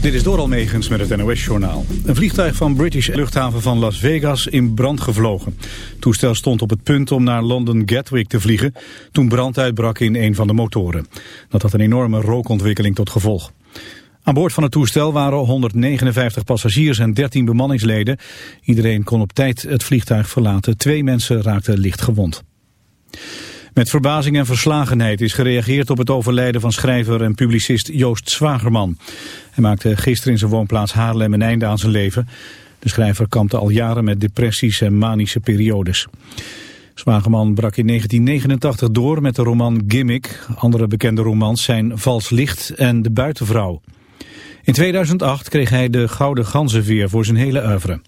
Dit is Doral Megens met het NOS-journaal. Een vliegtuig van British luchthaven van Las Vegas in brand gevlogen. Het toestel stond op het punt om naar London Gatwick te vliegen... toen brand uitbrak in een van de motoren. Dat had een enorme rookontwikkeling tot gevolg. Aan boord van het toestel waren 159 passagiers en 13 bemanningsleden. Iedereen kon op tijd het vliegtuig verlaten. Twee mensen raakten licht gewond. Met verbazing en verslagenheid is gereageerd op het overlijden van schrijver en publicist Joost Zwagerman. Hij maakte gisteren in zijn woonplaats Haarlem een einde aan zijn leven. De schrijver kampte al jaren met depressies en manische periodes. Zwagerman brak in 1989 door met de roman Gimmick. Andere bekende romans zijn Vals Licht en De Buitenvrouw. In 2008 kreeg hij de Gouden Ganzenveer voor zijn hele oeuvre.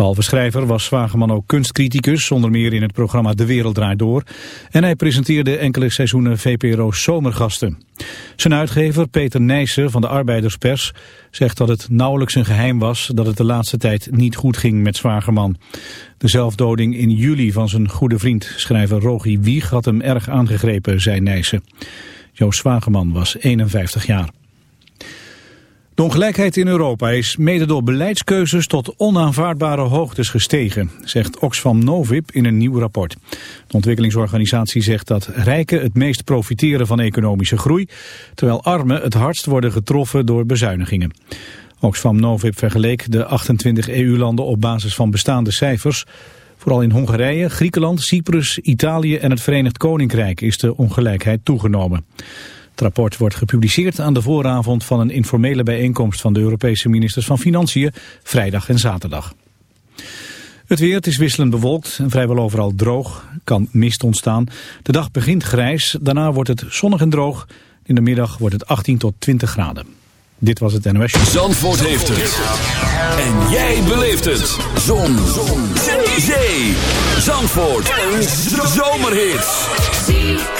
Behalve schrijver was Zwageman ook kunstcriticus, onder meer in het programma De Wereld Draait Door. En hij presenteerde enkele seizoenen VPRO's Zomergasten. Zijn uitgever Peter Nijssen van de Arbeiderspers zegt dat het nauwelijks een geheim was dat het de laatste tijd niet goed ging met Zwageman. De zelfdoding in juli van zijn goede vriend, schrijver Rogi Wieg, had hem erg aangegrepen, zei Nijssen. Joost Zwageman was 51 jaar. De ongelijkheid in Europa is mede door beleidskeuzes tot onaanvaardbare hoogtes gestegen, zegt Oxfam Novib in een nieuw rapport. De ontwikkelingsorganisatie zegt dat rijken het meest profiteren van economische groei, terwijl armen het hardst worden getroffen door bezuinigingen. Oxfam Novib vergeleek de 28 EU-landen op basis van bestaande cijfers. Vooral in Hongarije, Griekenland, Cyprus, Italië en het Verenigd Koninkrijk is de ongelijkheid toegenomen. Het rapport wordt gepubliceerd aan de vooravond van een informele bijeenkomst van de Europese ministers van Financiën vrijdag en zaterdag. Het weer, het is wisselend bewolkt en vrijwel overal droog. Kan mist ontstaan. De dag begint grijs, daarna wordt het zonnig en droog. In de middag wordt het 18 tot 20 graden. Dit was het NOS. Zandvoort heeft het. En jij beleeft het. Zon. Zon. Zee. Zandvoort. Een zomerhit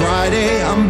Friday, I'm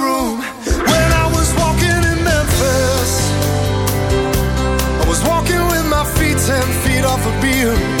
off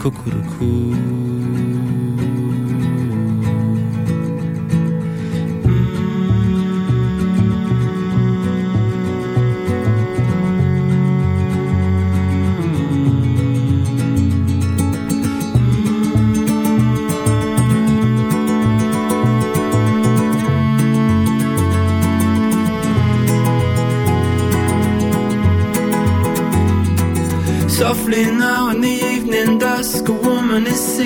Cuckoo-coo.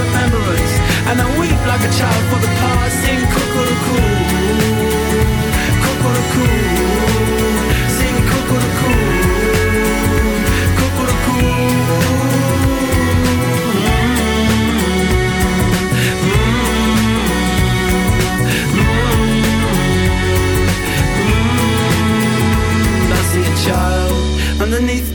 remembrance, and I weep like a child for the past. Sing cuckoo, cuckoo, sing cuckoo, I see a child underneath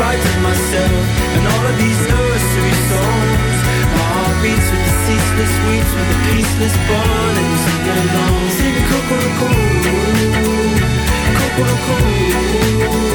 of myself and all of these nursery songs. My heart beats with the ceaseless weeps, with the peaceless burning sing along. Sing Kokoroko, Kokoroko, sing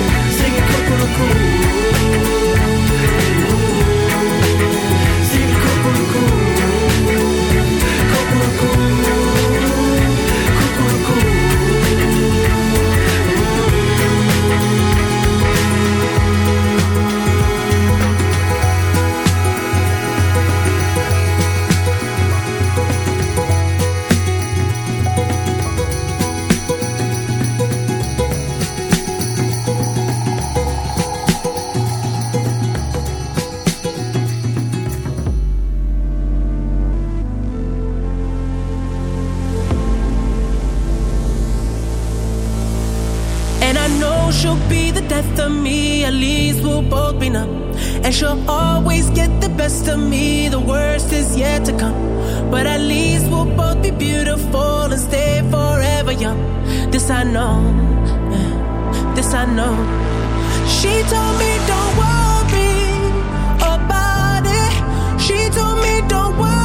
beautiful and stay forever young. This I know, this I know. She told me don't worry about it. She told me don't worry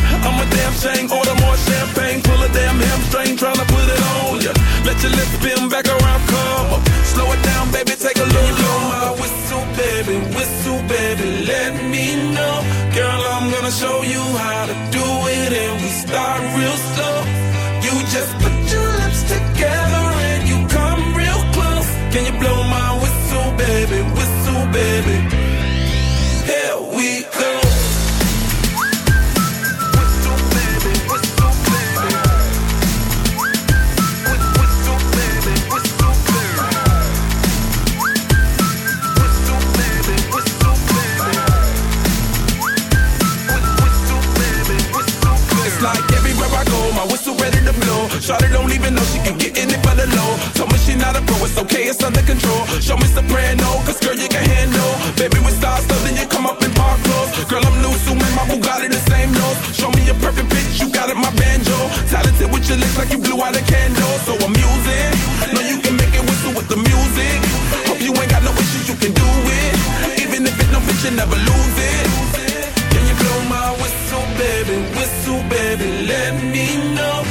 Order more champagne, pull a damn hamstring, put it on ya. Let your lips spin back around, come up. Slow it down, baby, take a. Blow my whistle, baby, whistle, baby, let me know. Girl, I'm gonna show you how to do it, and we start real slow. You just put your lips together and you come real close. Can you blow Shawty don't even know she can get in it for the low. Told me she not a pro, it's okay, it's under control. Show me soprano, cause girl, you can handle. Baby, with stars, so then you come up in park clothes. Girl, I'm new, so my Bugatti the same nose. Show me a perfect pitch, you got it, my banjo. Talented with your lips like you blew out a candle. So I'm using, know you can make it whistle with the music. Hope you ain't got no issues, you can do it. Even if it don't fit, you never lose it. Can you blow my whistle, baby? Whistle, baby, let me know.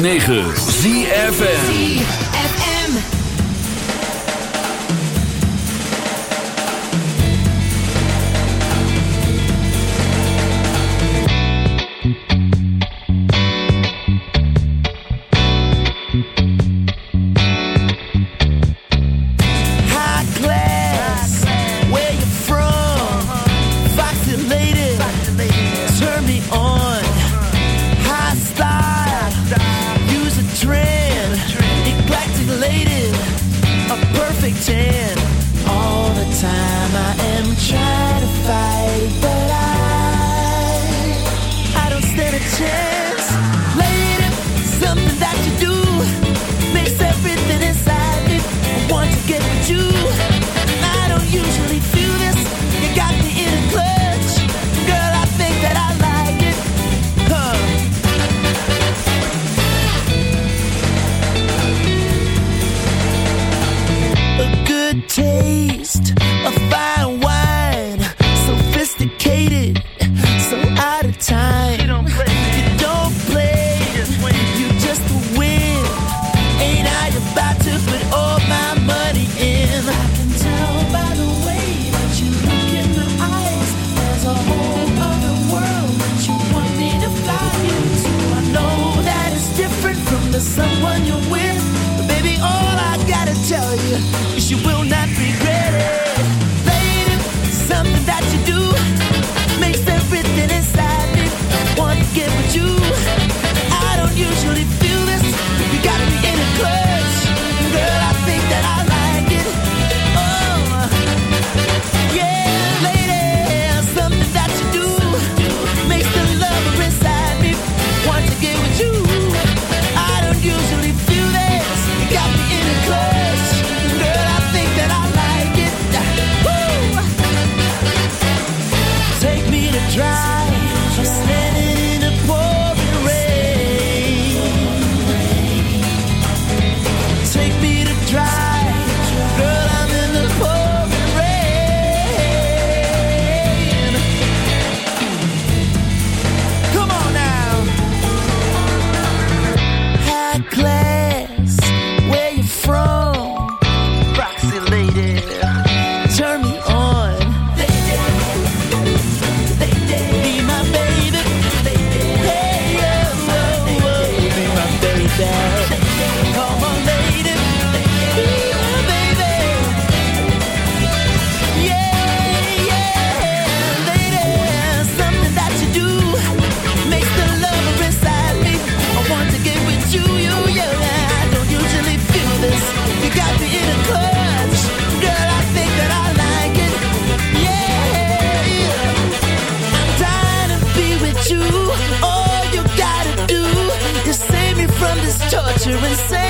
106.9 ZFN To insane